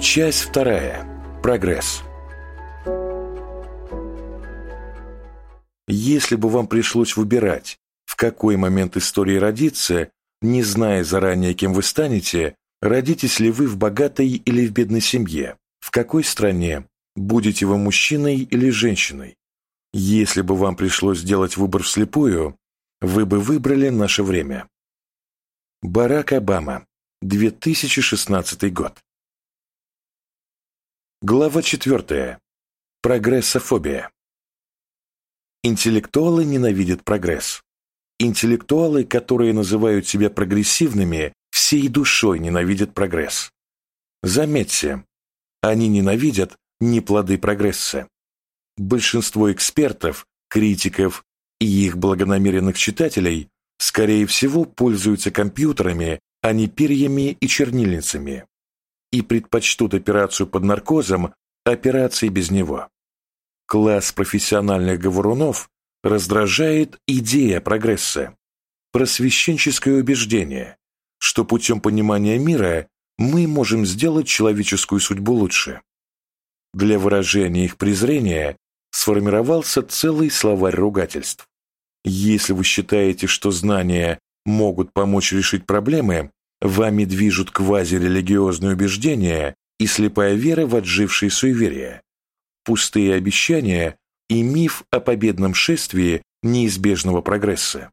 Часть вторая. Прогресс. Если бы вам пришлось выбирать, в какой момент истории родиться, не зная заранее, кем вы станете, родитесь ли вы в богатой или в бедной семье, в какой стране, будете вы мужчиной или женщиной, если бы вам пришлось сделать выбор вслепую, вы бы выбрали наше время. Барак Обама, 2016 год. Глава 4. Прогрессофобия. Интеллектуалы ненавидят прогресс. Интеллектуалы, которые называют себя прогрессивными, всей душой ненавидят прогресс. Заметьте, они ненавидят не плоды прогресса. Большинство экспертов, критиков и их благонамеренных читателей, скорее всего, пользуются компьютерами, а не перьями и чернильницами и предпочтут операцию под наркозом операции без него. Класс профессиональных говорунов раздражает идея прогресса, просвещенческое убеждение, что путем понимания мира мы можем сделать человеческую судьбу лучше. Для выражения их презрения сформировался целый словарь ругательств. Если вы считаете, что знания могут помочь решить проблемы, Вами движут квазирелигиозные убеждения и слепая вера в отжившие суеверия, пустые обещания и миф о победном шествии неизбежного прогресса.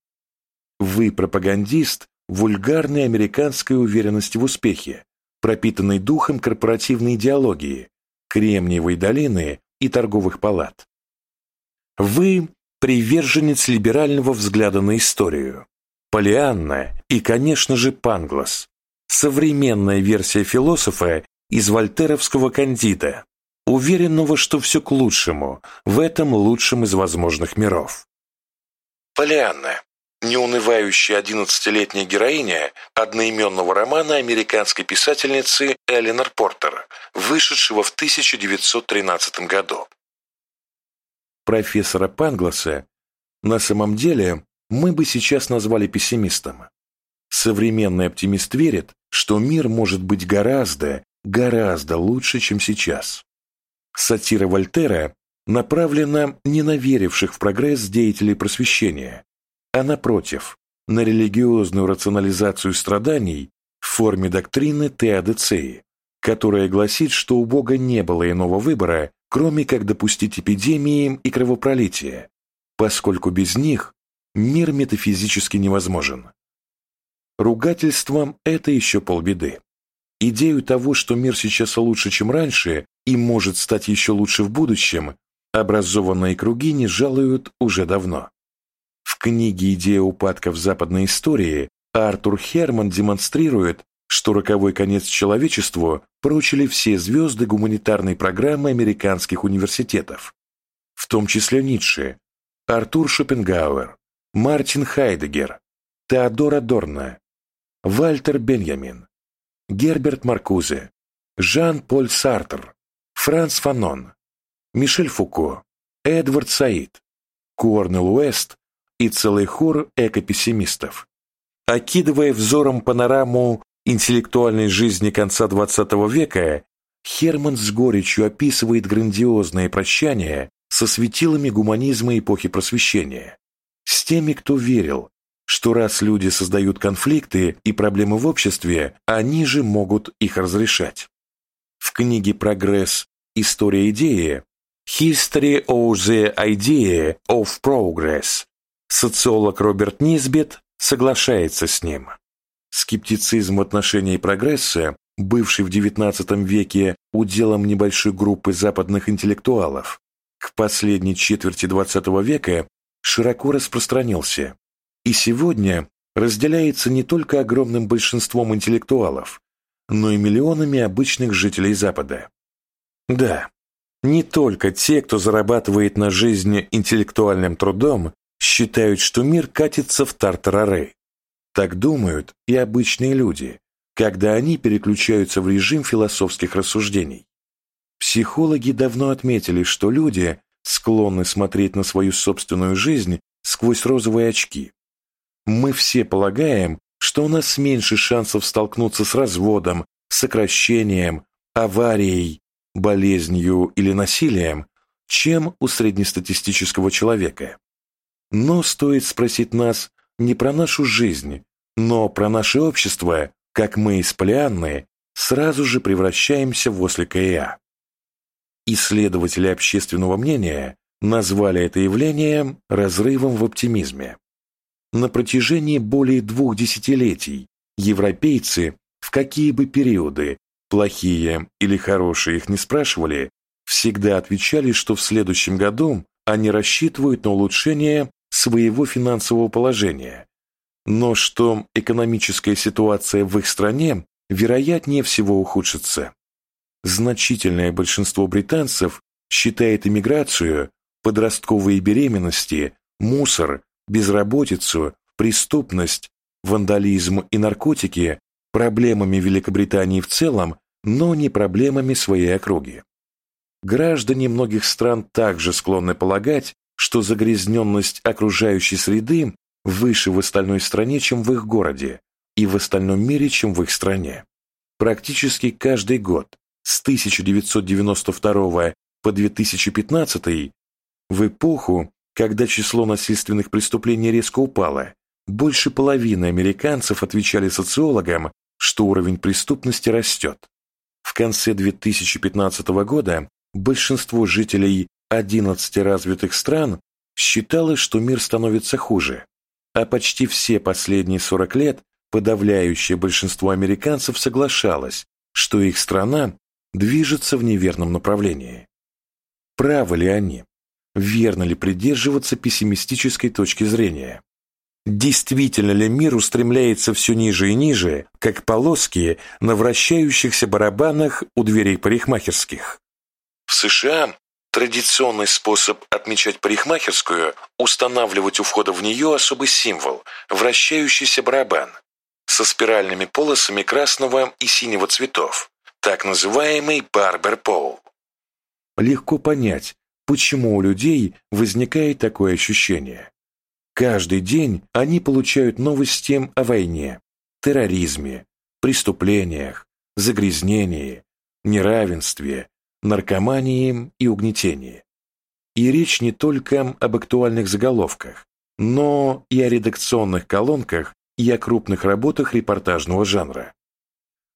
Вы пропагандист вульгарной американской уверенности в успехе, пропитанной духом корпоративной идеологии, Кремниевой долины и торговых палат. Вы приверженец либерального взгляда на историю, Полианна и, конечно же, Панглас, современная версия философа из вольтеровского кандида, уверенного, что все к лучшему, в этом лучшем из возможных миров. Полианна – неунывающая одиннадцатилетняя героиня одноименного романа американской писательницы Эленор Портер, вышедшего в 1913 году. Профессора Пангласа на самом деле мы бы сейчас назвали пессимистом. Современный оптимист верит, что мир может быть гораздо, гораздо лучше, чем сейчас. Сатира Вольтера направлена не на веривших в прогресс деятелей просвещения, а напротив, на религиозную рационализацию страданий в форме доктрины теодицеи, которая гласит, что у Бога не было иного выбора, кроме как допустить эпидемии и кровопролитие, поскольку без них мир метафизически невозможен. Ругательством это еще полбеды. Идею того, что мир сейчас лучше, чем раньше, и может стать еще лучше в будущем, образованные круги не жалуют уже давно. В книге «Идея упадков западной истории» Артур Херман демонстрирует, что роковой конец человечеству прочили все звезды гуманитарной программы американских университетов, в том числе Ницше, Артур Шопенгауэр, Мартин Хайдегер, Теодор Адорно, Вальтер Беньямин, Герберт Маркузе, Жан-Поль Сартер, Франц Фанон, Мишель Фуко, Эдвард Саид, Корнел Уэст и целый хор экопессимистов. Окидывая взором панораму интеллектуальной жизни конца XX века, Херман с горечью описывает грандиозное прощание со светилами гуманизма эпохи Просвещения теми, кто верил, что раз люди создают конфликты и проблемы в обществе, они же могут их разрешать. В книге «Прогресс. История идеи» History of the Idea of Progress социолог Роберт Низбет соглашается с ним. Скептицизм в отношении прогресса, бывший в XIX веке уделом небольшой группы западных интеллектуалов, к последней четверти XX века широко распространился и сегодня разделяется не только огромным большинством интеллектуалов, но и миллионами обычных жителей Запада. Да, не только те, кто зарабатывает на жизнь интеллектуальным трудом, считают, что мир катится в тартарары. Так думают и обычные люди, когда они переключаются в режим философских рассуждений. Психологи давно отметили, что люди склонны смотреть на свою собственную жизнь сквозь розовые очки. Мы все полагаем, что у нас меньше шансов столкнуться с разводом, сокращением, аварией, болезнью или насилием, чем у среднестатистического человека. Но стоит спросить нас не про нашу жизнь, но про наше общество, как мы из сразу же превращаемся в ослика ИА. Исследователи общественного мнения назвали это явление разрывом в оптимизме. На протяжении более двух десятилетий европейцы в какие бы периоды, плохие или хорошие их не спрашивали, всегда отвечали, что в следующем году они рассчитывают на улучшение своего финансового положения, но что экономическая ситуация в их стране вероятнее всего ухудшится. Значительное большинство британцев считает иммиграцию, подростковые беременности, мусор, безработицу, преступность, вандализм и наркотики проблемами Великобритании в целом, но не проблемами своей округи. Граждане многих стран также склонны полагать, что загрязненность окружающей среды выше в остальной стране, чем в их городе, и в остальном мире, чем в их стране. Практически каждый год с 1992 по 2015 в эпоху, когда число насильственных преступлений резко упало, больше половины американцев отвечали социологам, что уровень преступности растет. В конце 2015 года большинство жителей 11 развитых стран считало, что мир становится хуже, а почти все последние 40 лет подавляющее большинство американцев соглашалось, что их страна движется в неверном направлении. Правы ли они? Верно ли придерживаться пессимистической точки зрения? Действительно ли мир устремляется все ниже и ниже, как полоски на вращающихся барабанах у дверей парикмахерских? В США традиционный способ отмечать парикмахерскую – устанавливать у входа в нее особый символ – вращающийся барабан со спиральными полосами красного и синего цветов, так называемый барбер пол. Легко понять, почему у людей возникает такое ощущение. Каждый день они получают новости о войне, терроризме, преступлениях, загрязнении, неравенстве, наркомании и угнетении. И речь не только об актуальных заголовках, но и о редакционных колонках и о крупных работах репортажного жанра.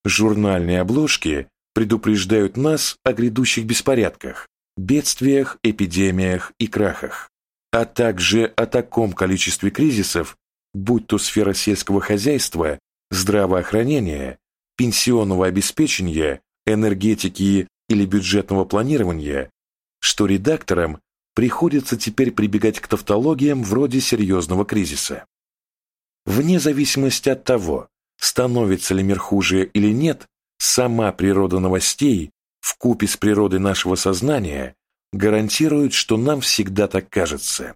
Журнальные обложки предупреждают нас о грядущих беспорядках, бедствиях, эпидемиях и крахах, а также о таком количестве кризисов, будь то сфера сельского хозяйства, здравоохранения, пенсионного обеспечения, энергетики или бюджетного планирования, что редакторам приходится теперь прибегать к тавтологиям вроде серьезного кризиса. Вне зависимости от того, становится ли мир хуже или нет, сама природа новостей в купе с природой нашего сознания гарантирует, что нам всегда так кажется.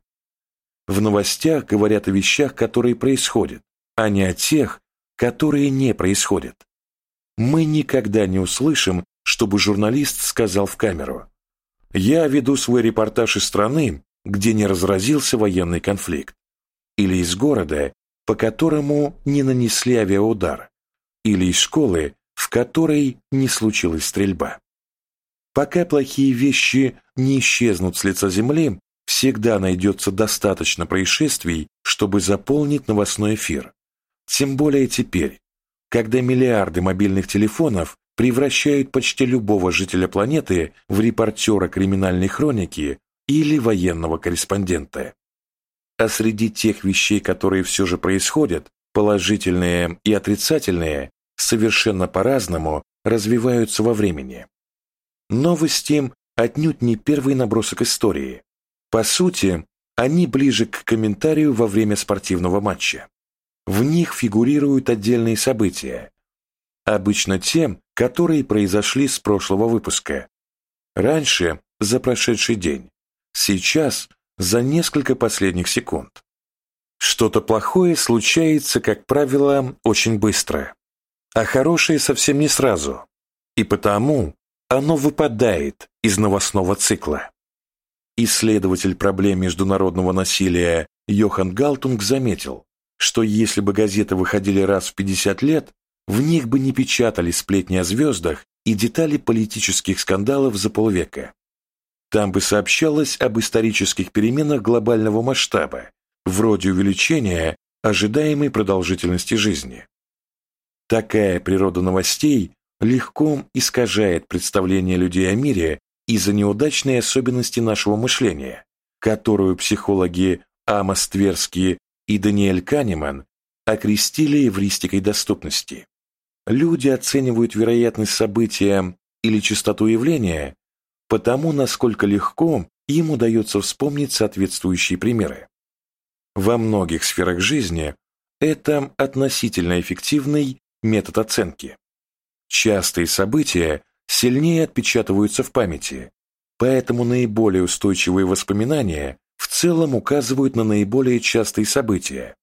В новостях говорят о вещах, которые происходят, а не о тех, которые не происходят. Мы никогда не услышим чтобы журналист сказал в камеру «Я веду свой репортаж из страны, где не разразился военный конфликт, или из города, по которому не нанесли авиаудар, или из школы, в которой не случилась стрельба». Пока плохие вещи не исчезнут с лица земли, всегда найдется достаточно происшествий, чтобы заполнить новостной эфир. Тем более теперь, когда миллиарды мобильных телефонов превращают почти любого жителя планеты в репортера криминальной хроники или военного корреспондента. А среди тех вещей, которые все же происходят, положительные и отрицательные, совершенно по-разному развиваются во времени. Новости отнюдь не первый набросок истории. По сути, они ближе к комментарию во время спортивного матча. В них фигурируют отдельные события, обычно тем, которые произошли с прошлого выпуска. Раньше – за прошедший день, сейчас – за несколько последних секунд. Что-то плохое случается, как правило, очень быстро, а хорошее совсем не сразу, и потому оно выпадает из новостного цикла. Исследователь проблем международного насилия Йохан Галтунг заметил, что если бы газеты выходили раз в 50 лет, в них бы не печатали сплетни о звездах, и детали политических скандалов за полвека. Там бы сообщалось об исторических переменах глобального масштаба, вроде увеличения ожидаемой продолжительности жизни. Такая природа новостей легко искажает представление людей о мире из-за неудачной особенности нашего мышления, которую психологи Амос Тверский и Даниэль Канеман окрестили эвристикой доступности. Люди оценивают вероятность события или частоту явления потому, насколько легко им удается вспомнить соответствующие примеры. Во многих сферах жизни это относительно эффективный метод оценки. Частые события сильнее отпечатываются в памяти, поэтому наиболее устойчивые воспоминания в целом указывают на наиболее частые события.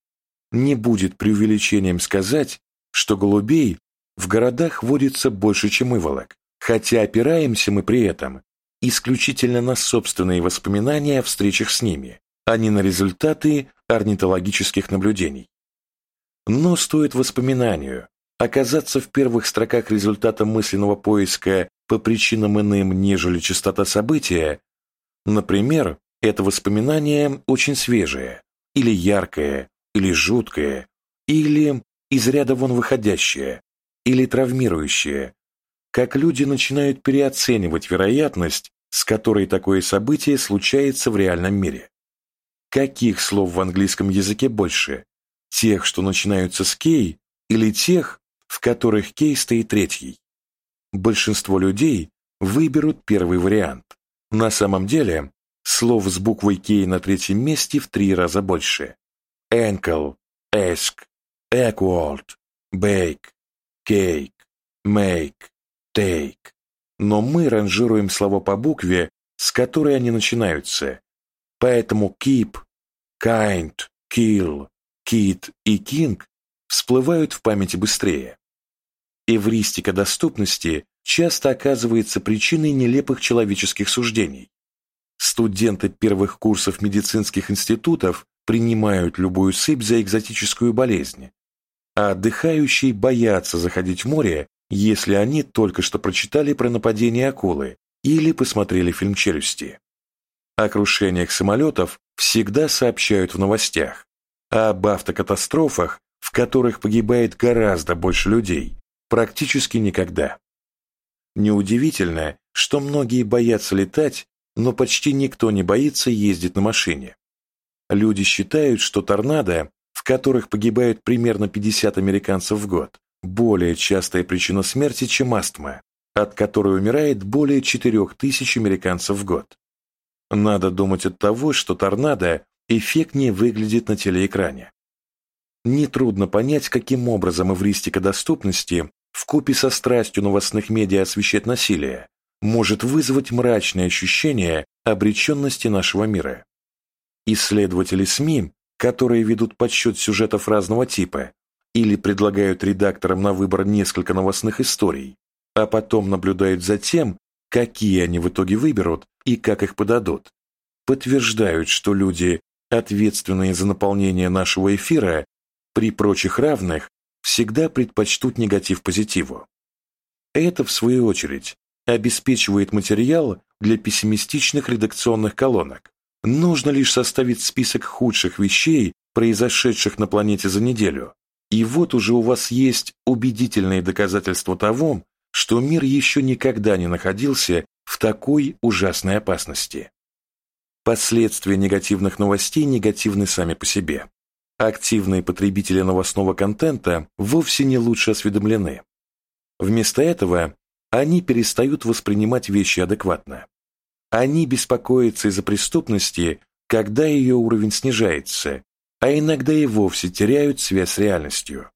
Не будет преувеличением сказать, что голубей в городах водится больше, чем иволок, хотя опираемся мы при этом исключительно на собственные воспоминания о встречах с ними, а не на результаты орнитологических наблюдений. Но стоит воспоминанию оказаться в первых строках результата мысленного поиска по причинам иным, нежели частота события, например, это воспоминание очень свежее, или яркое, или жуткое, или из ряда вон выходящее, или травмирующее, как люди начинают переоценивать вероятность, с которой такое событие случается в реальном мире. Каких слов в английском языке больше? Тех, что начинаются с «кей», или тех, в которых «кей» стоит третий? Большинство людей выберут первый вариант. На самом деле, слов с буквой «кей» на третьем месте в три раза больше. Ankle, ask, equal, bake, cake, make, take. Но мы ранжируем слова по букве, с которой они начинаются. Поэтому keep, kind, kill, kid и king всплывают в памяти быстрее. Эвристика доступности часто оказывается причиной нелепых человеческих суждений. Студенты первых курсов медицинских институтов принимают любую сыпь за экзотическую болезнь, а отдыхающие боятся заходить в море если они только что прочитали про нападение акулы или посмотрели фильм «Челюсти». О крушениях самолетов всегда сообщают в новостях, а об автокатастрофах, в которых погибает гораздо больше людей, практически никогда. Неудивительно, что многие боятся летать, но почти никто не боится ездить на машине. Люди считают, что торнадо, в которых погибает примерно 50 американцев в год, более частая причина смерти, чем астма, от которой умирает более 4000 американцев в год. Надо думать от того, что торнадо эффектнее выглядит на телеэкране. Нетрудно понять, каким образом эвристика доступности в купе со страстью новостных медиа освещать насилие может вызвать мрачное ощущение обреченности нашего мира. Исследователи СМИ, которые ведут подсчет сюжетов разного типа, или предлагают редакторам на выбор несколько новостных историй, а потом наблюдают за тем, какие они в итоге выберут и как их подадут, подтверждают, что люди, ответственные за наполнение нашего эфира, при прочих равных, всегда предпочтут негатив позитиву. Это, в свою очередь, обеспечивает материал для пессимистичных редакционных колонок. Нужно лишь составить список худших вещей, произошедших на планете за неделю, и вот уже у вас есть убедительные доказательства того, что мир еще никогда не находился в такой ужасной опасности. Последствия негативных новостей негативны сами по себе. Активные потребители новостного контента вовсе не лучше осведомлены. Вместо этого они перестают воспринимать вещи адекватно. Они беспокоятся из-за преступности, когда ее уровень снижается, а иногда и вовсе теряют связь с реальностью.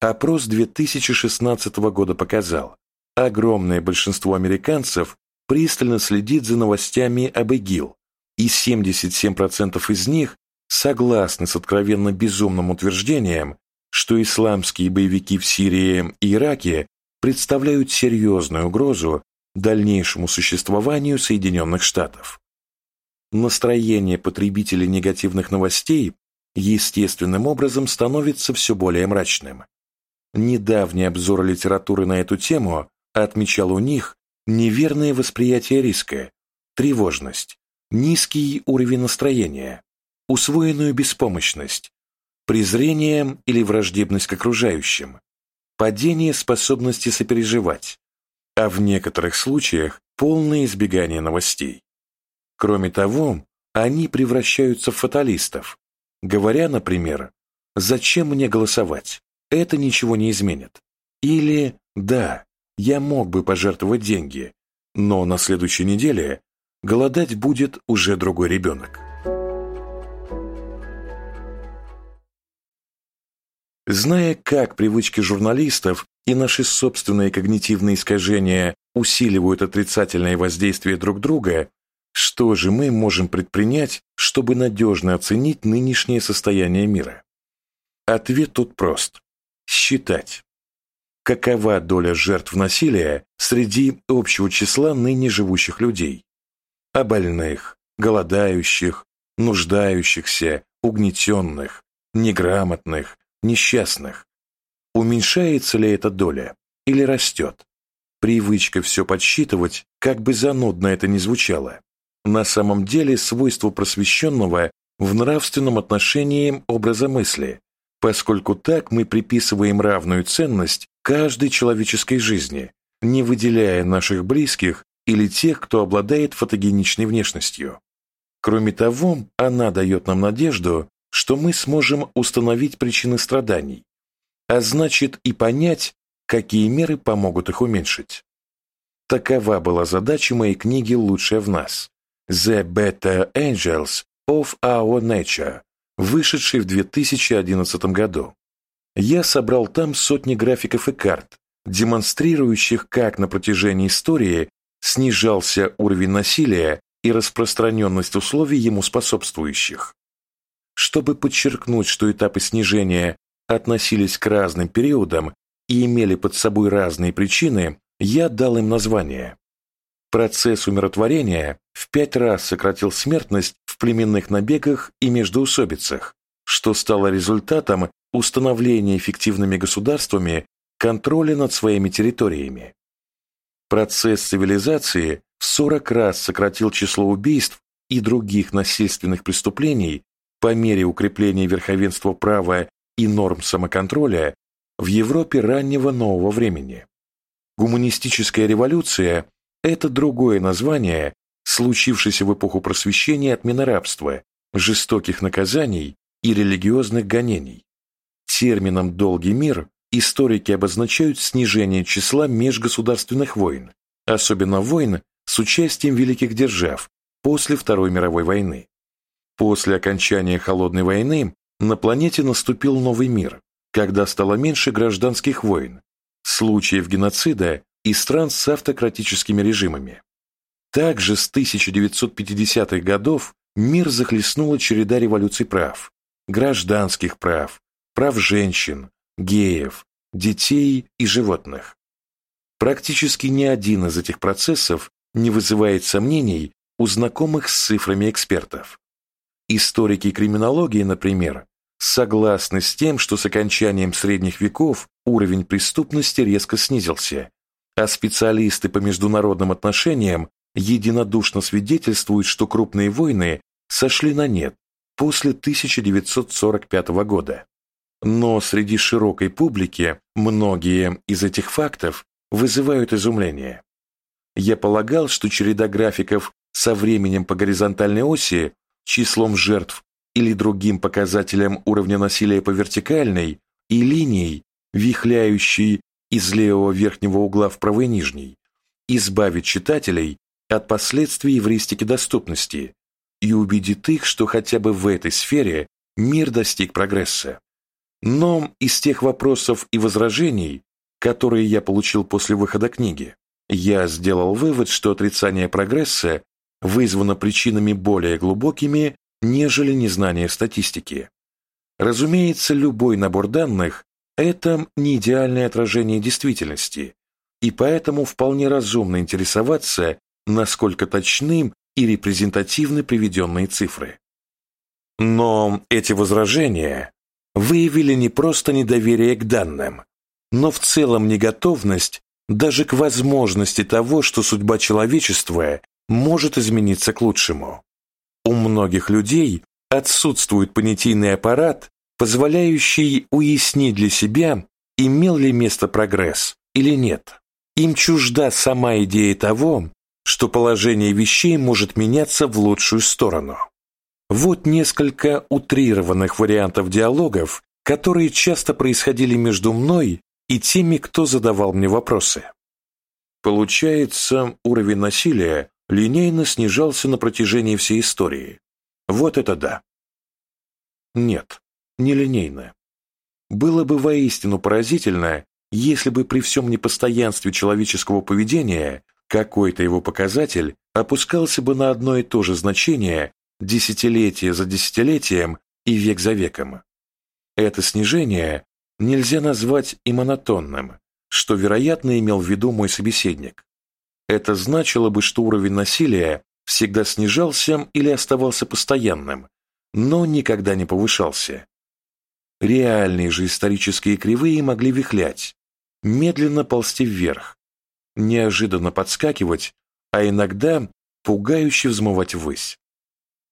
Опрос 2016 года показал, огромное большинство американцев пристально следит за новостями об ИГИЛ, и 77% из них согласны с откровенно безумным утверждением, что исламские боевики в Сирии и Ираке представляют серьезную угрозу дальнейшему существованию Соединенных Штатов. Настроение потребителей негативных новостей естественным образом становится все более мрачным. Недавний обзор литературы на эту тему отмечал у них неверное восприятие риска, тревожность, низкий уровень настроения, усвоенную беспомощность, презрение или враждебность к окружающим, падение способности сопереживать, а в некоторых случаях полное избегание новостей. Кроме того, они превращаются в фаталистов, говоря, например, «Зачем мне голосовать? Это ничего не изменит». Или «Да, я мог бы пожертвовать деньги, но на следующей неделе голодать будет уже другой ребенок». Зная, как привычки журналистов и наши собственные когнитивные искажения усиливают отрицательное воздействие друг друга, что же мы можем предпринять, чтобы надежно оценить нынешнее состояние мира? Ответ тут прост. Считать. Какова доля жертв насилия среди общего числа ныне живущих людей? А больных, голодающих, нуждающихся, угнетенных, неграмотных, несчастных. Уменьшается ли эта доля или растет? Привычка все подсчитывать, как бы занудно это ни звучало, на самом деле свойство просвещенного в нравственном отношении образа мысли, поскольку так мы приписываем равную ценность каждой человеческой жизни, не выделяя наших близких или тех, кто обладает фотогеничной внешностью. Кроме того, она дает нам надежду, что мы сможем установить причины страданий, а значит и понять, какие меры помогут их уменьшить. Такова была задача моей книги «Лучшее в нас» «The Better Angels of Our Nature», вышедшей в 2011 году. Я собрал там сотни графиков и карт, демонстрирующих, как на протяжении истории снижался уровень насилия и распространенность условий ему способствующих. Чтобы подчеркнуть, что этапы снижения относились к разным периодам и имели под собой разные причины, я дал им название. Процесс умиротворения в пять раз сократил смертность в племенных набегах и междоусобицах, что стало результатом установления эффективными государствами контроля над своими территориями. Процесс цивилизации в 40 раз сократил число убийств и других насильственных преступлений по мере укрепления верховенства права и норм самоконтроля в Европе раннего нового времени. Гуманистическая революция – это другое название, случившееся в эпоху просвещения отмены рабства, жестоких наказаний и религиозных гонений. Термином «долгий мир» историки обозначают снижение числа межгосударственных войн, особенно войн с участием великих держав после Второй мировой войны. После окончания Холодной войны на планете наступил новый мир, когда стало меньше гражданских войн, случаев геноцида и стран с автократическими режимами. Также с 1950-х годов мир захлестнула череда революций прав, гражданских прав, прав женщин, геев, детей и животных. Практически ни один из этих процессов не вызывает сомнений у знакомых с цифрами экспертов. Историки криминологии, например, согласны с тем, что с окончанием средних веков уровень преступности резко снизился, а специалисты по международным отношениям единодушно свидетельствуют, что крупные войны сошли на нет после 1945 года. Но среди широкой публики многие из этих фактов вызывают изумление. Я полагал, что череда графиков со временем по горизонтальной оси числом жертв или другим показателем уровня насилия по вертикальной и линией, вихляющей из левого верхнего угла в правый нижний, избавит читателей от последствий эвристики доступности и убедит их, что хотя бы в этой сфере мир достиг прогресса. Но из тех вопросов и возражений, которые я получил после выхода книги, я сделал вывод, что отрицание прогресса вызвано причинами более глубокими, нежели незнание статистики. Разумеется, любой набор данных – это не идеальное отражение действительности, и поэтому вполне разумно интересоваться, насколько точным и репрезентативны приведенные цифры. Но эти возражения выявили не просто недоверие к данным, но в целом неготовность даже к возможности того, что судьба человечества может измениться к лучшему. У многих людей отсутствует понятийный аппарат, позволяющий уяснить для себя, имел ли место прогресс или нет. Им чужда сама идея того, что положение вещей может меняться в лучшую сторону. Вот несколько утрированных вариантов диалогов, которые часто происходили между мной и теми, кто задавал мне вопросы. Получается, уровень насилия линейно снижался на протяжении всей истории. Вот это да. Нет, не линейно. Было бы воистину поразительно, если бы при всем непостоянстве человеческого поведения какой-то его показатель опускался бы на одно и то же значение десятилетие за десятилетием и век за веком. Это снижение нельзя назвать и монотонным, что, вероятно, имел в виду мой собеседник. Это значило бы, что уровень насилия всегда снижался или оставался постоянным, но никогда не повышался. Реальные же исторические кривые могли вихлять, медленно ползти вверх, неожиданно подскакивать, а иногда пугающе взмывать ввысь.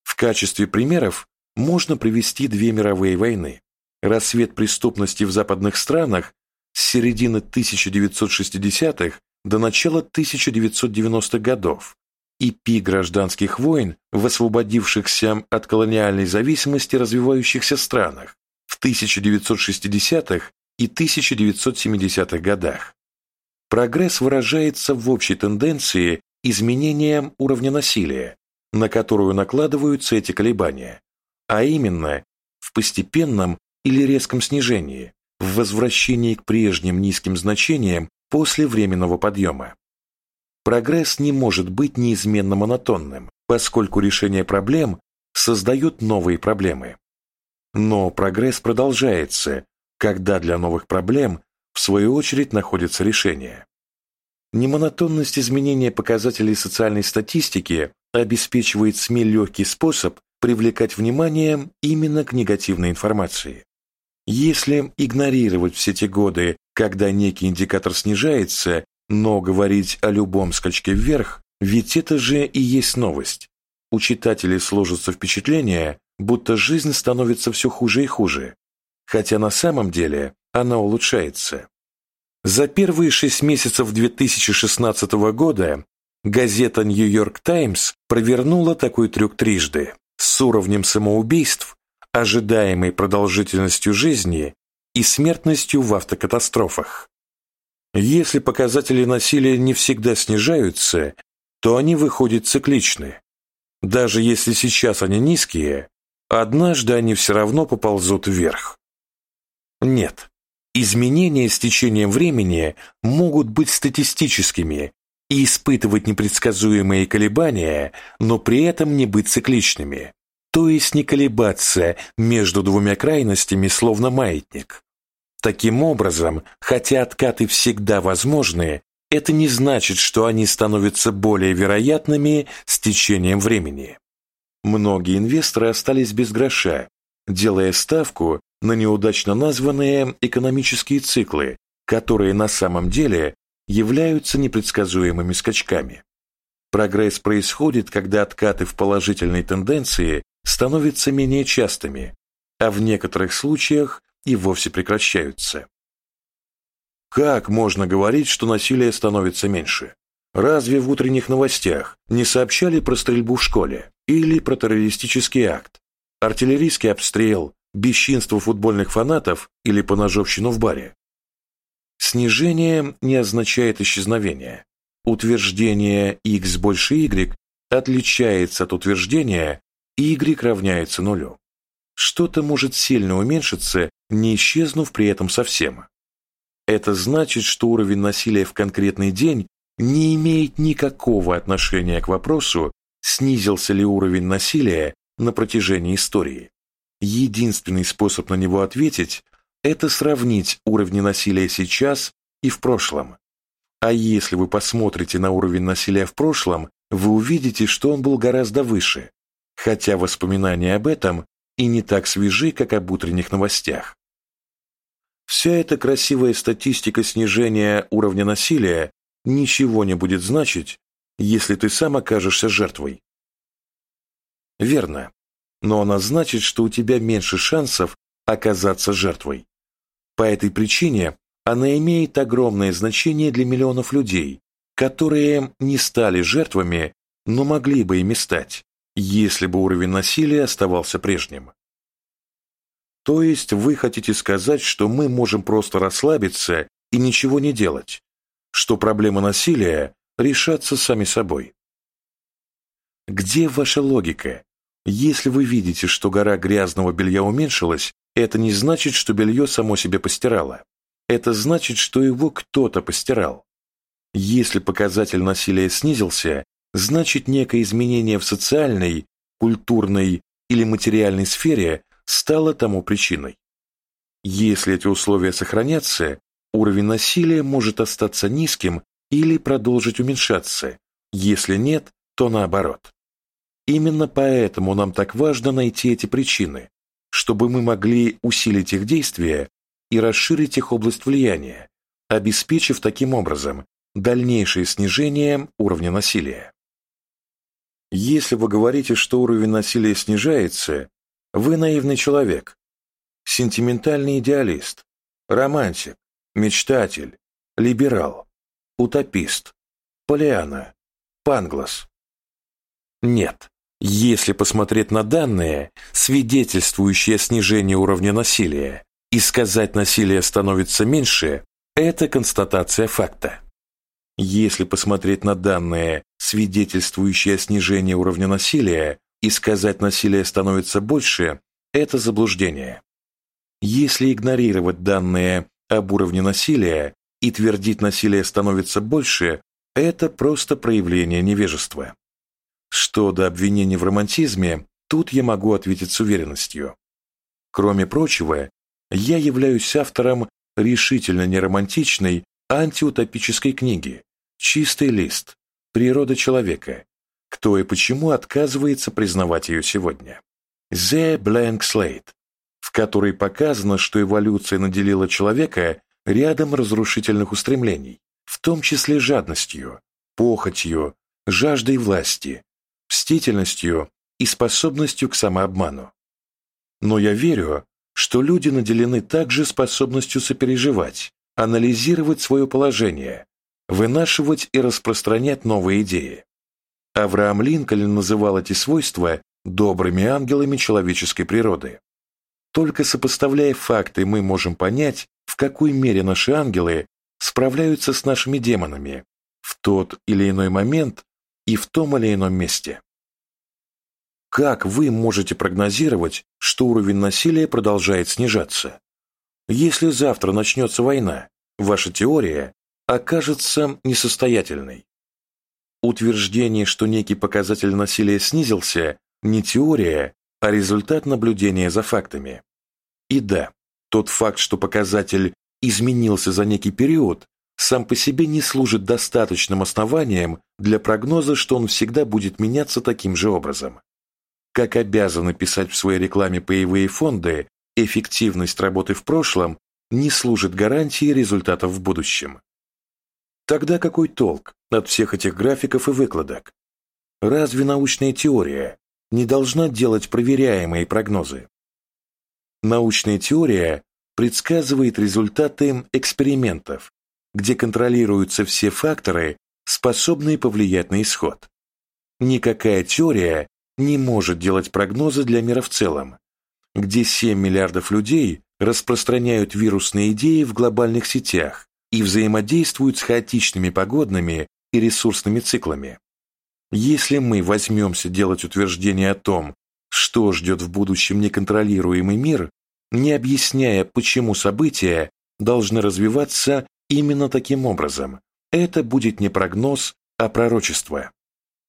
В качестве примеров можно привести две мировые войны. Рассвет преступности в западных странах с середины 1960-х до начала 1990-х годов и пик гражданских войн в освободившихся от колониальной зависимости развивающихся странах в 1960-х и 1970-х годах. Прогресс выражается в общей тенденции изменения уровня насилия, на которую накладываются эти колебания, а именно в постепенном или резком снижении, в возвращении к прежним низким значениям после временного подъема. Прогресс не может быть неизменно монотонным, поскольку решение проблем создает новые проблемы. Но прогресс продолжается, когда для новых проблем, в свою очередь, находится решение. Немонотонность изменения показателей социальной статистики обеспечивает СМИ легкий способ привлекать внимание именно к негативной информации. Если игнорировать все те годы, когда некий индикатор снижается, но говорить о любом скачке вверх, ведь это же и есть новость. У читателей сложится впечатление, будто жизнь становится все хуже и хуже, хотя на самом деле она улучшается. За первые шесть месяцев 2016 года газета «Нью-Йорк Таймс» провернула такой трюк трижды с уровнем самоубийств, ожидаемой продолжительностью жизни и смертностью в автокатастрофах. Если показатели насилия не всегда снижаются, то они выходят цикличны. Даже если сейчас они низкие, однажды они все равно поползут вверх. Нет, изменения с течением времени могут быть статистическими и испытывать непредсказуемые колебания, но при этом не быть цикличными, то есть не колебаться между двумя крайностями, словно маятник. Таким образом, хотя откаты всегда возможны, это не значит, что они становятся более вероятными с течением времени. Многие инвесторы остались без гроша, делая ставку на неудачно названные экономические циклы, которые на самом деле являются непредсказуемыми скачками. Прогресс происходит, когда откаты в положительной тенденции становятся менее частыми, а в некоторых случаях и вовсе прекращаются. Как можно говорить, что насилие становится меньше? Разве в утренних новостях не сообщали про стрельбу в школе или про террористический акт, артиллерийский обстрел, бесчинство футбольных фанатов или поножовщину в баре? Снижение не означает исчезновение. Утверждение x больше y отличается от утверждения y равняется нулю. Что-то может сильно уменьшиться не исчезнув при этом совсем. Это значит, что уровень насилия в конкретный день не имеет никакого отношения к вопросу, снизился ли уровень насилия на протяжении истории. Единственный способ на него ответить – это сравнить уровни насилия сейчас и в прошлом. А если вы посмотрите на уровень насилия в прошлом, вы увидите, что он был гораздо выше, хотя воспоминания об этом и не так свежи, как об утренних новостях. Вся эта красивая статистика снижения уровня насилия ничего не будет значить, если ты сам окажешься жертвой. Верно, но она значит, что у тебя меньше шансов оказаться жертвой. По этой причине она имеет огромное значение для миллионов людей, которые не стали жертвами, но могли бы ими стать, если бы уровень насилия оставался прежним. То есть вы хотите сказать, что мы можем просто расслабиться и ничего не делать, что проблемы насилия решатся сами собой. Где ваша логика? Если вы видите, что гора грязного белья уменьшилась, это не значит, что белье само себе постирало. Это значит, что его кто-то постирал. Если показатель насилия снизился, значит некое изменение в социальной, культурной или материальной сфере стало тому причиной. Если эти условия сохранятся, уровень насилия может остаться низким или продолжить уменьшаться, если нет, то наоборот. Именно поэтому нам так важно найти эти причины, чтобы мы могли усилить их действия и расширить их область влияния, обеспечив таким образом дальнейшее снижение уровня насилия. Если вы говорите, что уровень насилия снижается, вы наивный человек, сентиментальный идеалист, романтик, мечтатель, либерал, утопист, полиана, панглас. Нет, если посмотреть на данные, свидетельствующие о снижении уровня насилия, и сказать насилие становится меньше, это констатация факта. Если посмотреть на данные, свидетельствующие о снижении уровня насилия, и сказать насилие становится больше – это заблуждение. Если игнорировать данные об уровне насилия и твердить насилие становится больше – это просто проявление невежества. Что до обвинений в романтизме, тут я могу ответить с уверенностью. Кроме прочего, я являюсь автором решительно неромантичной антиутопической книги «Чистый лист. Природа человека», кто и почему отказывается признавать ее сегодня. The Blank Slate, в которой показано, что эволюция наделила человека рядом разрушительных устремлений, в том числе жадностью, похотью, жаждой власти, мстительностью и способностью к самообману. Но я верю, что люди наделены также способностью сопереживать, анализировать свое положение, вынашивать и распространять новые идеи. Авраам Линкольн называл эти свойства добрыми ангелами человеческой природы. Только сопоставляя факты, мы можем понять, в какой мере наши ангелы справляются с нашими демонами в тот или иной момент и в том или ином месте. Как вы можете прогнозировать, что уровень насилия продолжает снижаться? Если завтра начнется война, ваша теория окажется несостоятельной. Утверждение, что некий показатель насилия снизился, не теория, а результат наблюдения за фактами. И да, тот факт, что показатель изменился за некий период, сам по себе не служит достаточным основанием для прогноза, что он всегда будет меняться таким же образом. Как обязаны писать в своей рекламе паевые фонды, эффективность работы в прошлом не служит гарантией результатов в будущем. Тогда какой толк от всех этих графиков и выкладок? Разве научная теория не должна делать проверяемые прогнозы? Научная теория предсказывает результаты экспериментов, где контролируются все факторы, способные повлиять на исход. Никакая теория не может делать прогнозы для мира в целом, где 7 миллиардов людей распространяют вирусные идеи в глобальных сетях, и взаимодействуют с хаотичными погодными и ресурсными циклами. Если мы возьмемся делать утверждение о том, что ждет в будущем неконтролируемый мир, не объясняя, почему события должны развиваться именно таким образом, это будет не прогноз, а пророчество.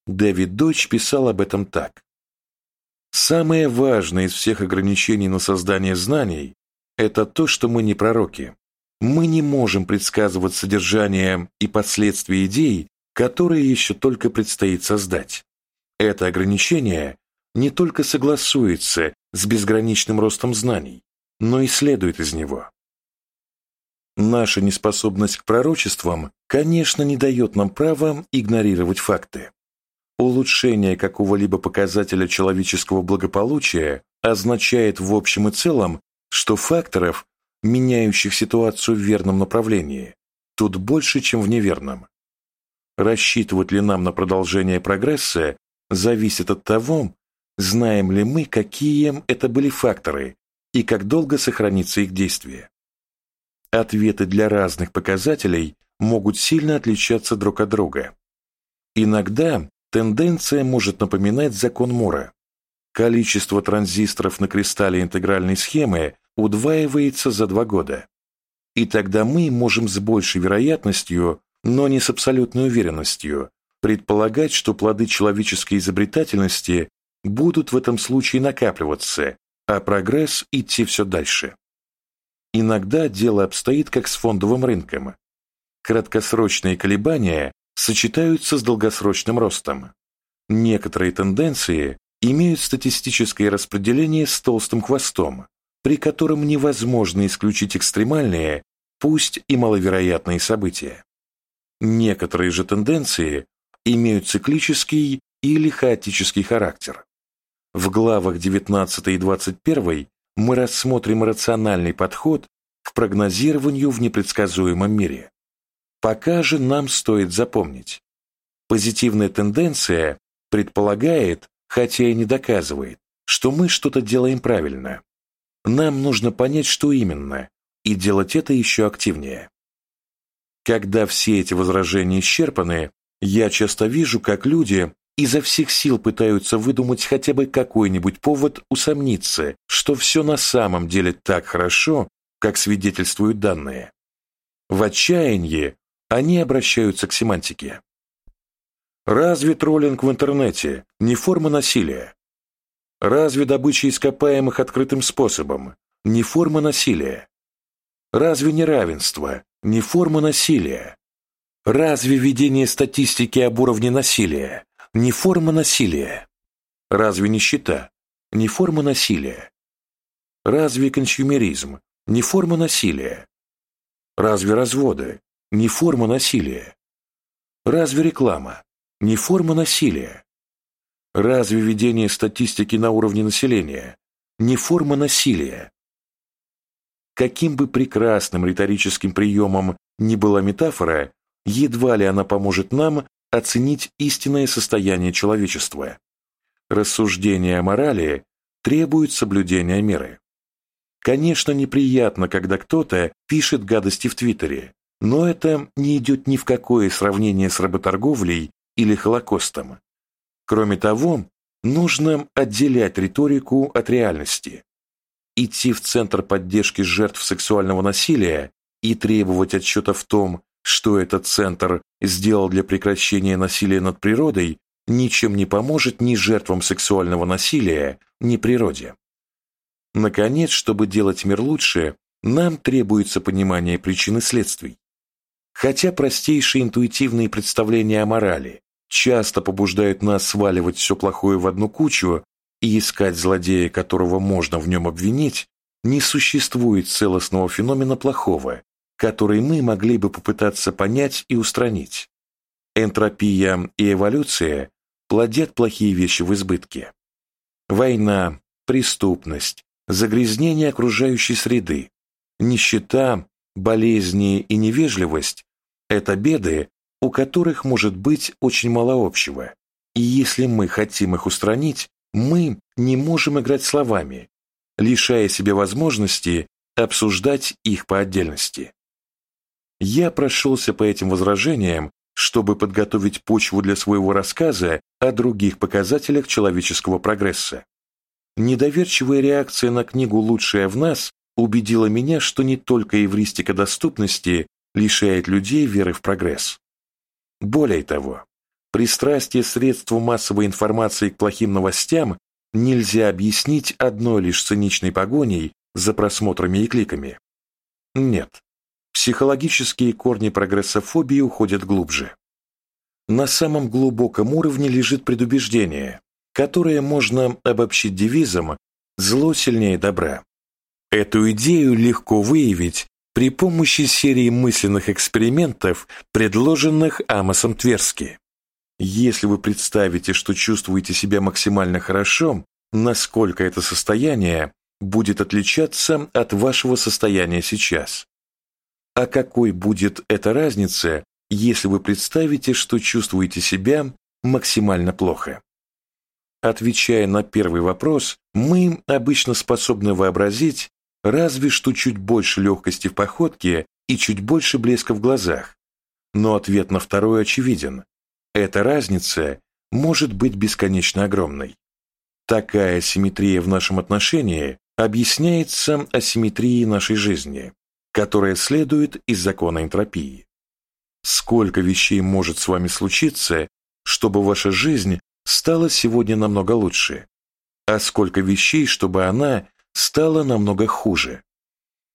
Дэвид Дойч писал об этом так. Самое важное из всех ограничений на создание знаний – это то, что мы не пророки. Мы не можем предсказывать содержание и последствия идей, которые еще только предстоит создать. Это ограничение не только согласуется с безграничным ростом знаний, но и следует из него. наша неспособность к пророчествам, конечно, не дает нам права игнорировать факты. Улучшение какого-либо показателя человеческого благополучия означает в общем и целом, что факторов, меняющих ситуацию в верном направлении, тут больше, чем в неверном. Рассчитывать ли нам на продолжение прогресса зависит от того, знаем ли мы, какие это были факторы и как долго сохранится их действие. Ответы для разных показателей могут сильно отличаться друг от друга. Иногда тенденция может напоминать закон Мура. Количество транзисторов на кристалле интегральной схемы удваивается за два года. И тогда мы можем с большей вероятностью, но не с абсолютной уверенностью, предполагать, что плоды человеческой изобретательности будут в этом случае накапливаться, а прогресс идти все дальше. Иногда дело обстоит как с фондовым рынком. Краткосрочные колебания сочетаются с долгосрочным ростом. Некоторые тенденции имеют статистическое распределение с толстым хвостом, при котором невозможно исключить экстремальные, пусть и маловероятные события. Некоторые же тенденции имеют циклический или хаотический характер. В главах 19 и 21 мы рассмотрим рациональный подход к прогнозированию в непредсказуемом мире. Пока же нам стоит запомнить, позитивная тенденция предполагает, хотя и не доказывает, что мы что-то делаем правильно. Нам нужно понять, что именно, и делать это еще активнее. Когда все эти возражения исчерпаны, я часто вижу, как люди изо всех сил пытаются выдумать хотя бы какой-нибудь повод усомниться, что все на самом деле так хорошо, как свидетельствуют данные. В отчаянии они обращаются к семантике. Разве троллинг в интернете не форма насилия? Разве добыча ископаемых открытым способом не форма насилия? Разве неравенство не форма насилия? Разве ведение статистики об уровне насилия не форма насилия? Разве нищета не форма насилия? Разве консюмеризм не форма насилия? Разве разводы не форма насилия? Разве реклама не форма насилия? Разве ведение статистики на уровне населения не форма насилия? Каким бы прекрасным риторическим приемом ни была метафора, едва ли она поможет нам оценить истинное состояние человечества. Рассуждения о морали требуют соблюдения меры. Конечно, неприятно, когда кто-то пишет гадости в Твиттере, но это не идет ни в какое сравнение с работорговлей или Холокостом. Кроме того, нужно отделять риторику от реальности. Идти в Центр поддержки жертв сексуального насилия и требовать отчета в том, что этот центр сделал для прекращения насилия над природой, ничем не поможет ни жертвам сексуального насилия, ни природе. Наконец, чтобы делать мир лучше, нам требуется понимание причин и следствий. Хотя простейшие интуитивные представления о морали часто побуждают нас сваливать все плохое в одну кучу и искать злодея, которого можно в нем обвинить, не существует целостного феномена плохого, который мы могли бы попытаться понять и устранить. Энтропия и эволюция плодят плохие вещи в избытке. Война, преступность, загрязнение окружающей среды, нищета, болезни и невежливость – это беды, у которых может быть очень мало общего. И если мы хотим их устранить, мы не можем играть словами, лишая себе возможности обсуждать их по отдельности. Я прошелся по этим возражениям, чтобы подготовить почву для своего рассказа о других показателях человеческого прогресса. Недоверчивая реакция на книгу «Лучшее в нас» убедила меня, что не только эвристика доступности лишает людей веры в прогресс. Более того, пристрастие средству массовой информации к плохим новостям нельзя объяснить одной лишь циничной погоней за просмотрами и кликами. Нет, Психологические корни прогрессофобии уходят глубже. На самом глубоком уровне лежит предубеждение, которое можно обобщить девизом «зло сильнее добра». Эту идею легко выявить при помощи серии мысленных экспериментов, предложенных Амосом Тверски. Если вы представите, что чувствуете себя максимально хорошо, насколько это состояние будет отличаться от вашего состояния сейчас? А какой будет эта разница, если вы представите, что чувствуете себя максимально плохо? Отвечая на первый вопрос, мы обычно способны вообразить разве что чуть больше легкости в походке и чуть больше блеска в глазах. Но ответ на второй очевиден. Эта разница может быть бесконечно огромной. Такая симметрия в нашем отношении объясняется асимметрией нашей жизни, которая следует из закона энтропии. Сколько вещей может с вами случиться, чтобы ваша жизнь стала сегодня намного лучше, а сколько вещей, чтобы она стала намного хуже.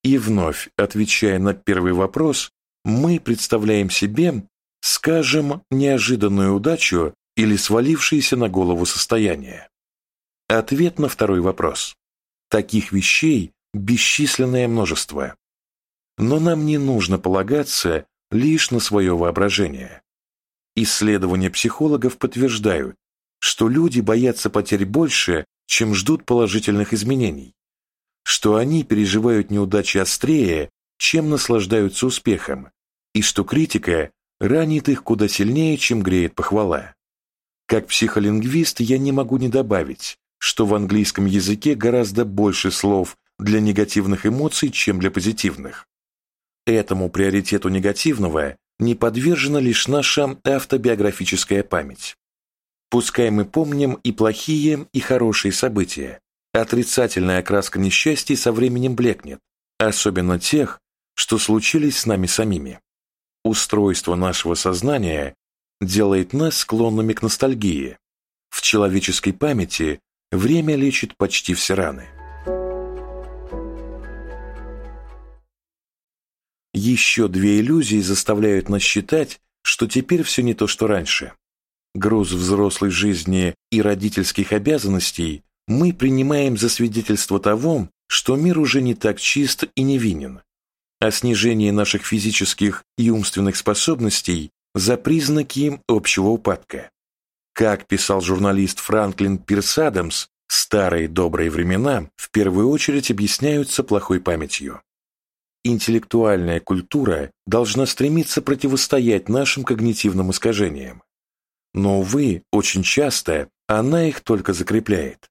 И вновь, отвечая на первый вопрос, мы представляем себе скажем, неожиданную удачу или свалившееся на голову состояние? Ответ на второй вопрос. Таких вещей бесчисленное множество. Но нам не нужно полагаться лишь на свое воображение. Исследования психологов подтверждают, что люди боятся потерь больше, чем ждут положительных изменений, что они переживают неудачи острее, чем наслаждаются успехом, и что критика ранит их куда сильнее, чем греет похвала. Как психолингвист я не могу не добавить, что в английском языке гораздо больше слов для негативных эмоций, чем для позитивных. Этому приоритету негативного не подвержена лишь наша автобиографическая память. Пускай мы помним и плохие, и хорошие события, отрицательная окраска несчастий со временем блекнет, особенно тех, что случились с нами самими. Устройство нашего сознания делает нас склонными к ностальгии. В человеческой памяти время лечит почти все раны. Еще две иллюзии заставляют нас считать, что теперь все не то, что раньше. Груз взрослой жизни и родительских обязанностей мы принимаем за свидетельство того, что мир уже не так чист и невинен, о снижении наших физических и умственных способностей за признаки общего упадка. Как писал журналист Франклин Пирс Адамс, старые добрые времена в первую очередь объясняются плохой памятью. Интеллектуальная культура должна стремиться противостоять нашим когнитивным искажениям. Но, увы, очень часто она их только закрепляет.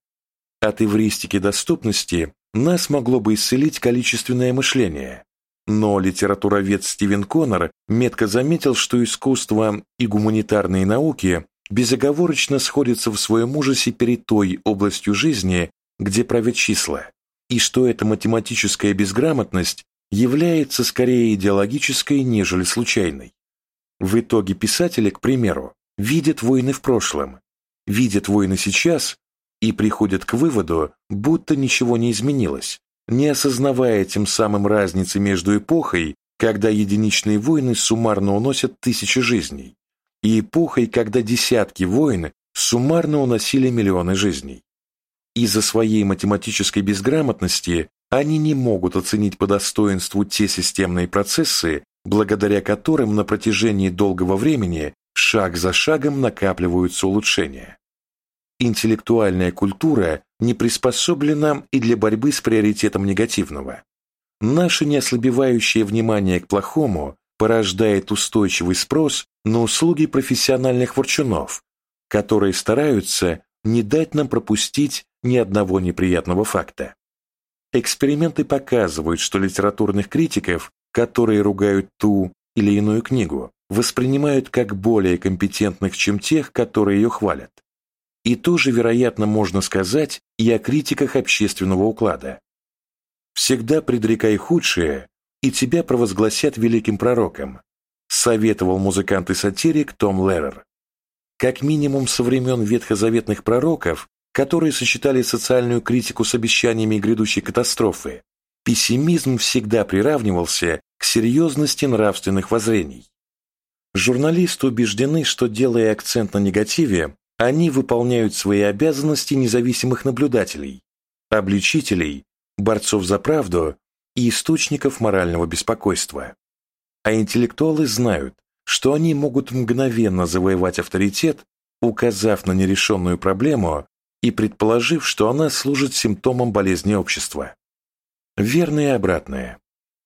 От эвристики доступности нас могло бы исцелить количественное мышление, но литературовед Стивен Коннор метко заметил, что искусство и гуманитарные науки безоговорочно сходятся в своем ужасе перед той областью жизни, где правят числа, и что эта математическая безграмотность является скорее идеологической, нежели случайной. В итоге писатели, к примеру, видят войны в прошлом, видят войны сейчас и приходят к выводу, будто ничего не изменилось, не осознавая тем самым разницы между эпохой, когда единичные войны суммарно уносят тысячи жизней, и эпохой, когда десятки войн суммарно уносили миллионы жизней. Из-за своей математической безграмотности они не могут оценить по достоинству те системные процессы, благодаря которым на протяжении долгого времени шаг за шагом накапливаются улучшения. Интеллектуальная культура не приспособлена и для борьбы с приоритетом негативного. Наше неослабевающее внимание к плохому порождает устойчивый спрос на услуги профессиональных ворчунов, которые стараются не дать нам пропустить ни одного неприятного факта. Эксперименты показывают, что литературных критиков, которые ругают ту или иную книгу, воспринимают как более компетентных, чем тех, которые ее хвалят. И тоже, вероятно, можно сказать и о критиках общественного уклада. «Всегда предрекай худшее, и тебя провозгласят великим пророком», советовал музыкант и сатирик Том Леррер. Как минимум со времен ветхозаветных пророков, которые сочетали социальную критику с обещаниями грядущей катастрофы, пессимизм всегда приравнивался к серьезности нравственных воззрений. Журналисты убеждены, что, делая акцент на негативе, они выполняют свои обязанности независимых наблюдателей, обличителей, борцов за правду и источников морального беспокойства. А интеллектуалы знают, что они могут мгновенно завоевать авторитет, указав на нерешенную проблему и предположив, что она служит симптомом болезни общества. Верно и обратное.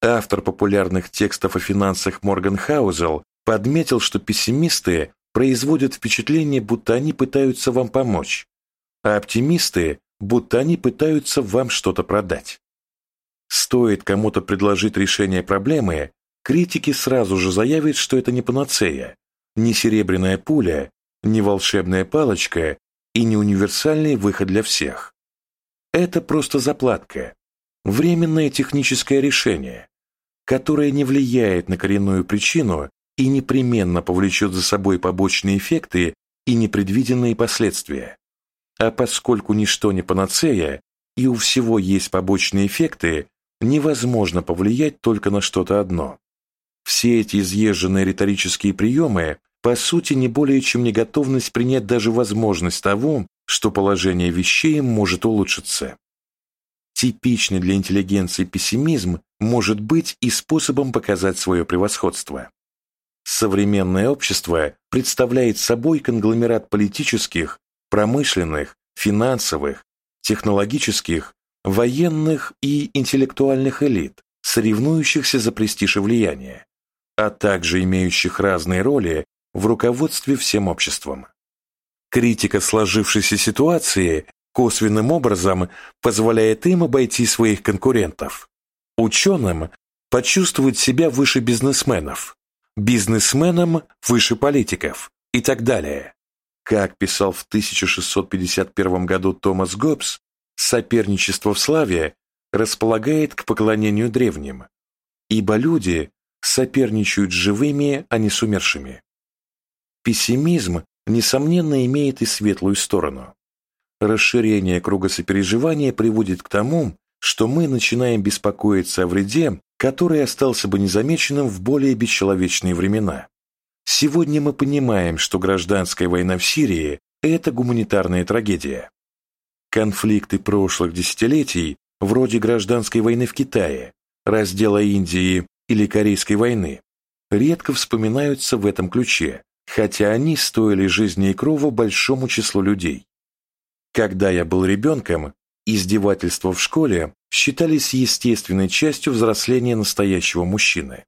Автор популярных текстов о финансах Морган Хаузел подметил, что пессимисты производят впечатление, будто они пытаются вам помочь, а оптимисты, будто они пытаются вам что-то продать. Стоит кому-то предложить решение проблемы, критики сразу же заявят, что это не панацея, не серебряная пуля, не волшебная палочка и не универсальный выход для всех. Это просто заплатка, временное техническое решение, которое не влияет на коренную причину и непременно повлечет за собой побочные эффекты и непредвиденные последствия. А поскольку ничто не панацея, и у всего есть побочные эффекты, невозможно повлиять только на что-то одно. Все эти изъезженные риторические приемы по сути не более чем неготовность принять даже возможность того, что положение вещей может улучшиться. Типичный для интеллигенции пессимизм может быть и способом показать свое превосходство. Современное общество представляет собой конгломерат политических, промышленных, финансовых, технологических, военных и интеллектуальных элит, соревнующихся за престиж и влияние, а также имеющих разные роли в руководстве всем обществом. Критика сложившейся ситуации косвенным образом позволяет им обойти своих конкурентов. Ученым почувствовать себя выше бизнесменов, бизнесменам выше политиков и так далее. Как писал в 1651 году Томас Гоббс, соперничество в славе располагает к поклонению древним, ибо люди соперничают с живыми, а не с умершими. Пессимизм, несомненно, имеет и светлую сторону. Расширение круга сопереживания приводит к тому, что мы начинаем беспокоиться о вреде, который остался бы незамеченным в более бесчеловечные времена. Сегодня мы понимаем, что гражданская война в Сирии – это гуманитарная трагедия. Конфликты прошлых десятилетий, вроде гражданской войны в Китае, раздела Индии или Корейской войны, редко вспоминаются в этом ключе, хотя они стоили жизни и крова большому числу людей. Когда я был ребенком, издевательства в школе считались естественной частью взросления настоящего мужчины.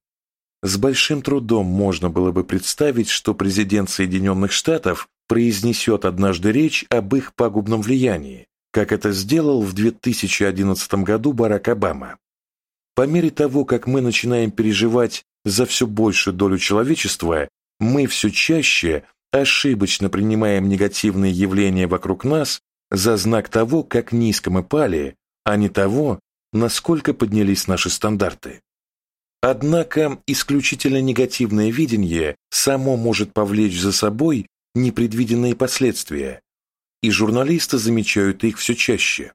С большим трудом можно было бы представить, что президент Соединенных Штатов произнесет однажды речь об их пагубном влиянии, как это сделал в 2011 году Барак Обама. По мере того, как мы начинаем переживать за все большую долю человечества, мы все чаще ошибочно принимаем негативные явления вокруг нас за знак того, как низко мы пали, а не того, насколько поднялись наши стандарты. Однако исключительно негативное видение само может повлечь за собой непредвиденные последствия, и журналисты замечают их все чаще.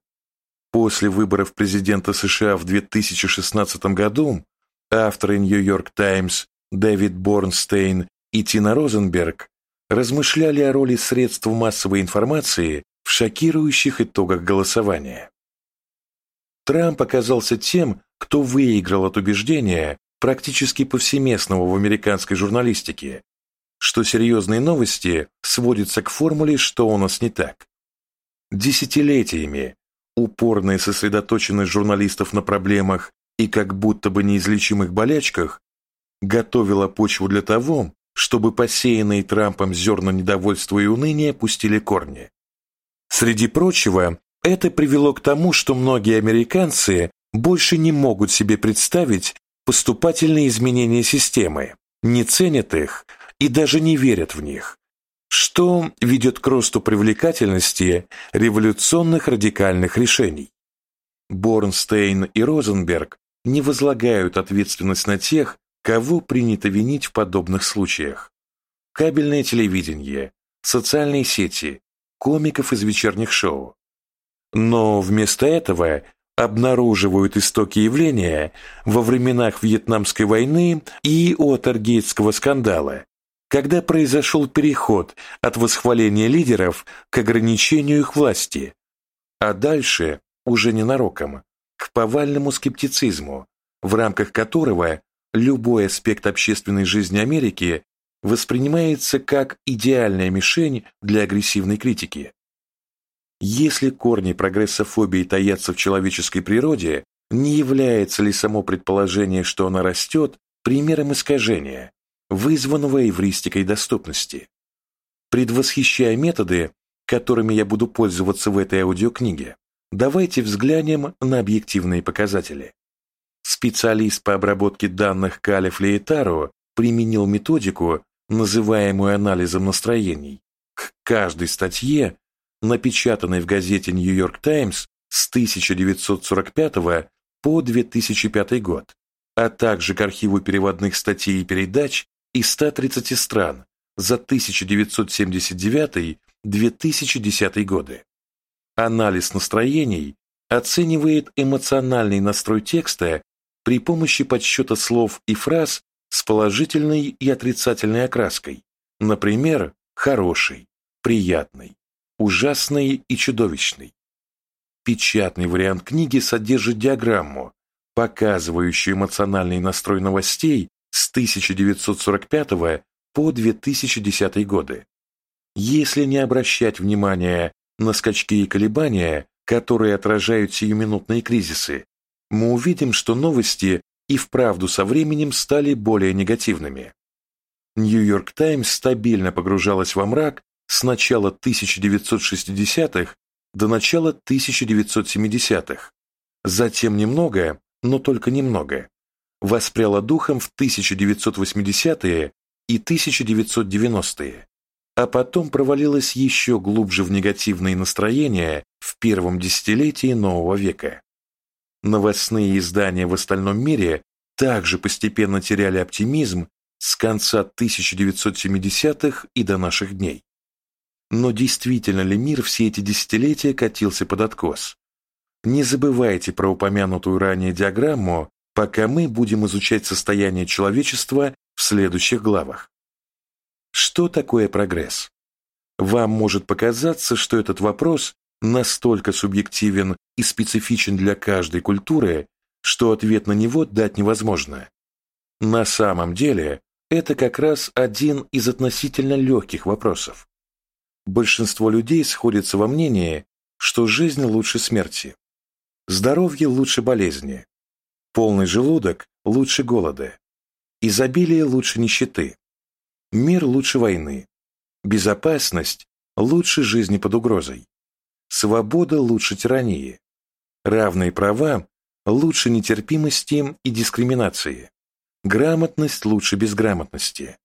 После выборов президента США в 2016 году авторы «Нью-Йорк Таймс» Дэвид Борнстейн и Тина Розенберг размышляли о роли средств массовой информации шокирующих итогах голосования. Трамп оказался тем, кто выиграл от убеждения, практически повсеместного в американской журналистике, что серьезные новости сводятся к формуле «что у нас не так». Десятилетиями упорная сосредоточенность журналистов на проблемах и как будто бы неизлечимых болячках готовила почву для того, чтобы посеянные Трампом зерна недовольства и уныния пустили корни. Среди прочего, это привело к тому, что многие американцы больше не могут себе представить поступательные изменения системы, не ценят их и даже не верят в них, что ведет к росту привлекательности революционных радикальных решений. Борнстейн и Розенберг не возлагают ответственность на тех, кого принято винить в подобных случаях. Кабельное телевидение, социальные сети, комиков из вечерних шоу. Но вместо этого обнаруживают истоки явления во временах Вьетнамской войны и Уотергейтского скандала, когда произошел переход от восхваления лидеров к ограничению их власти, а дальше, уже ненароком, к повальному скептицизму, в рамках которого любой аспект общественной жизни Америки воспринимается как идеальная мишень для агрессивной критики. Если корни прогрессофобии таятся в человеческой природе, не является ли само предположение, что она растет, примером искажения, вызванного эвристикой доступности? Предвосхищая методы, которыми я буду пользоваться в этой аудиокниге, давайте взглянем на объективные показатели. Специалист по обработке данных Калиф Лейтаро применил методику, называемую анализом настроений, к каждой статье, напечатанной в газете «Нью-Йорк Таймс» с 1945 по 2005 год, а также к архиву переводных статей и передач из 130 стран за 1979-2010 годы. Анализ настроений оценивает эмоциональный настрой текста при помощи подсчета слов и фраз с положительной и отрицательной окраской, например, хороший, приятный, ужасный и чудовищный. Печатный вариант книги содержит диаграмму, показывающую эмоциональный настрой новостей с 1945 по 2010 годы. Если не обращать внимания на скачки и колебания, которые отражают сиюминутные кризисы, мы увидим, что новости и вправду со временем стали более негативными. Нью-Йорк Таймс стабильно погружалась во мрак с начала 1960-х до начала 1970-х, затем немного, но только немного, воспряла духом в 1980-е и 1990-е, а потом провалилась еще глубже в негативные настроения в первом десятилетии нового века. Новостные издания в остальном мире также постепенно теряли оптимизм с конца 1970-х и до наших дней. Но действительно ли мир все эти десятилетия катился под откос? Не забывайте про упомянутую ранее диаграмму, пока мы будем изучать состояние человечества в следующих главах. Что такое прогресс? Вам может показаться, что этот вопрос настолько субъективен и специфичен для каждой культуры, что ответ на него дать невозможно. На самом деле, это как раз один из относительно легких вопросов. Большинство людей сходятся во мнении, что жизнь лучше смерти, здоровье лучше болезни, полный желудок лучше голода, изобилие лучше нищеты, мир лучше войны, безопасность лучше жизни под угрозой, свобода лучше тирании, равные права лучше нетерпимости и дискриминации, грамотность лучше безграмотности,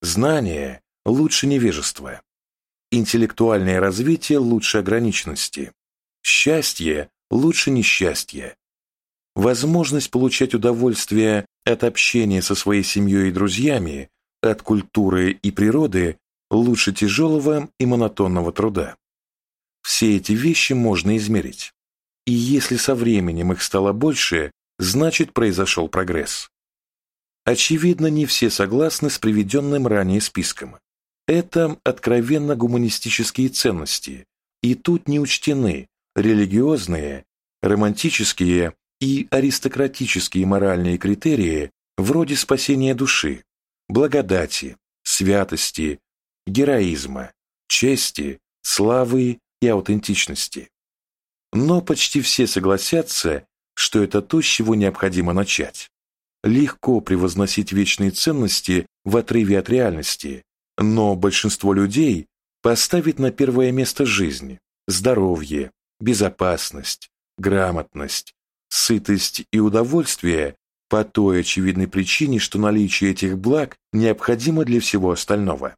знание лучше невежества, интеллектуальное развитие лучше ограниченности, счастье лучше несчастья, возможность получать удовольствие от общения со своей семьей и друзьями, от культуры и природы лучше тяжелого и монотонного труда. Все эти вещи можно измерить. И если со временем их стало больше, значит произошел прогресс. Очевидно, не все согласны с приведенным ранее списком. Это откровенно гуманистические ценности, и тут не учтены религиозные, романтические и аристократические моральные критерии вроде спасения души, благодати, святости, героизма, чести, славы и аутентичности. Но почти все согласятся, что это то, с чего необходимо начать. Легко превозносить вечные ценности в отрыве от реальности, но большинство людей поставит на первое место жизнь, здоровье, безопасность, грамотность, сытость и удовольствие по той очевидной причине, что наличие этих благ необходимо для всего остального.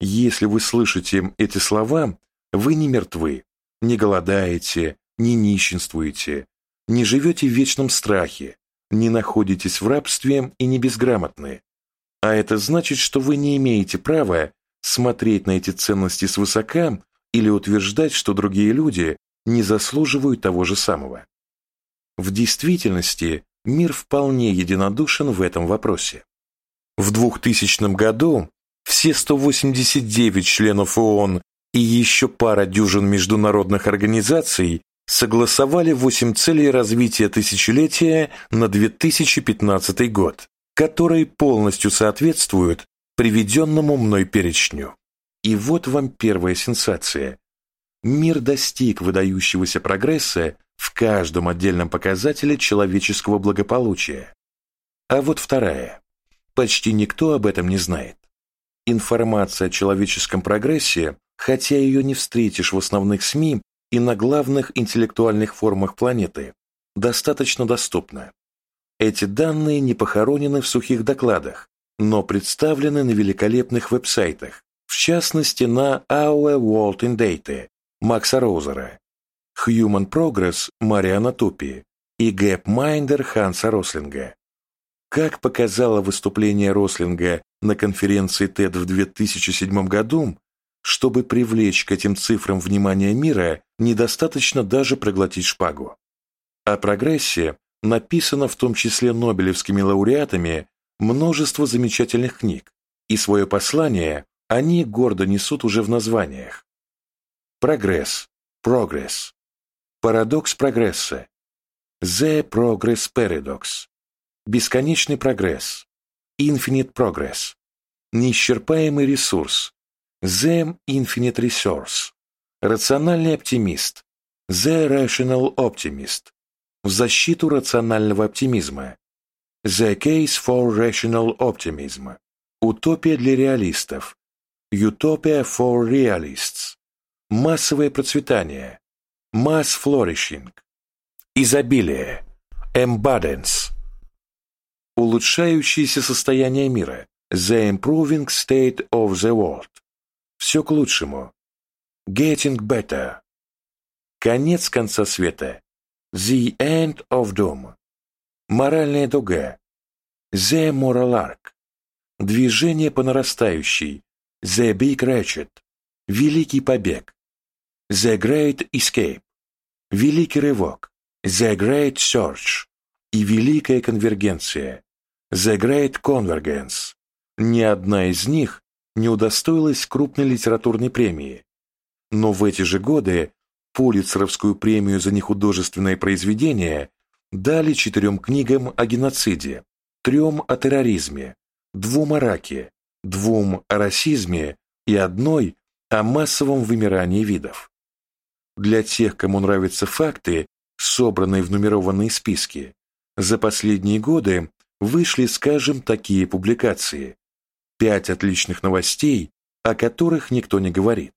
Если вы слышите эти слова, вы не мертвы, не голодаете, не нищенствуете, не живете в вечном страхе, не находитесь в рабстве и не безграмотны, а это значит, что вы не имеете права смотреть на эти ценности свысока или утверждать, что другие люди не заслуживают того же самого. В действительности мир вполне единодушен в этом вопросе. В 2000 году все 189 членов ООН и еще пара дюжин международных организаций согласовали 8 целей развития тысячелетия на 2015 год, которые полностью соответствуют приведенному мной перечню. И вот вам первая сенсация. Мир достиг выдающегося прогресса в каждом отдельном показателе человеческого благополучия. А вот вторая. Почти никто об этом не знает. Информация о человеческом прогрессе, хотя ее не встретишь в основных СМИ и на главных интеллектуальных форумах планеты, достаточно доступна. Эти данные не похоронены в сухих докладах, но представлены на великолепных веб-сайтах, в частности на Our World in Data Макса Роузера, Human Progress Мариана Тупи и Gapminder Ханса Рослинга. Как показало выступление Рослинга на конференции TED в 2007 году, чтобы привлечь к этим цифрам внимание мира, недостаточно даже проглотить шпагу. О прогрессе написано в том числе нобелевскими лауреатами множество замечательных книг, и свое послание они гордо несут уже в названиях. Прогресс, прогресс, парадокс прогресса, The Progress Paradox, бесконечный прогресс, Infinite Progress, неисчерпаемый ресурс, The Infinite Resource, рациональный оптимист, The Rational Optimist, в защиту рационального оптимизма, The Case for Rational Optimism, утопия для реалистов, Utopia for Realists, массовое процветание, Mass Flourishing, изобилие, Embadence, улучшающееся состояние мира, The Improving State of the World, все к лучшему, Getting Better, конец конца света, The End of Doom, моральная дуга, The Moral Arc, движение по нарастающей, The Big Ratchet, великий побег, The Great Escape, великий рывок, The Great Search. И великая конвергенция, The Great Convergence. Ни одна из них не удостоилась крупной литературной премии, но в эти же годы Пулитцеровскую премию за нехудожественное произведение дали четырем книгам о геноциде, трем о терроризме, двум о раке, двум о расизме и одной о массовом вымирании видов. Для тех, кому нравятся факты, собранные в нумерованные списки, за последние годы вышли, скажем, такие публикации. Пять отличных новостей, о которых никто не говорит.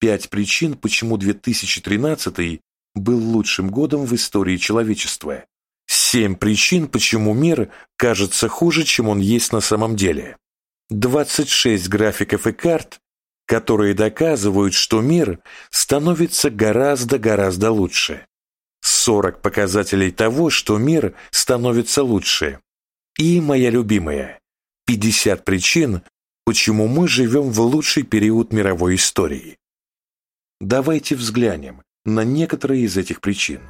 Пять причин, почему 2013 был лучшим годом в истории человечества. Семь причин, почему мир кажется хуже, чем он есть на самом деле. 26 графиков и карт, которые доказывают, что мир становится гораздо-гораздо лучше. 40 показателей того, что мир становится лучше. И, моя любимая, 50 причин, почему мы живем в лучший период мировой истории. Давайте взглянем на некоторые из этих причин.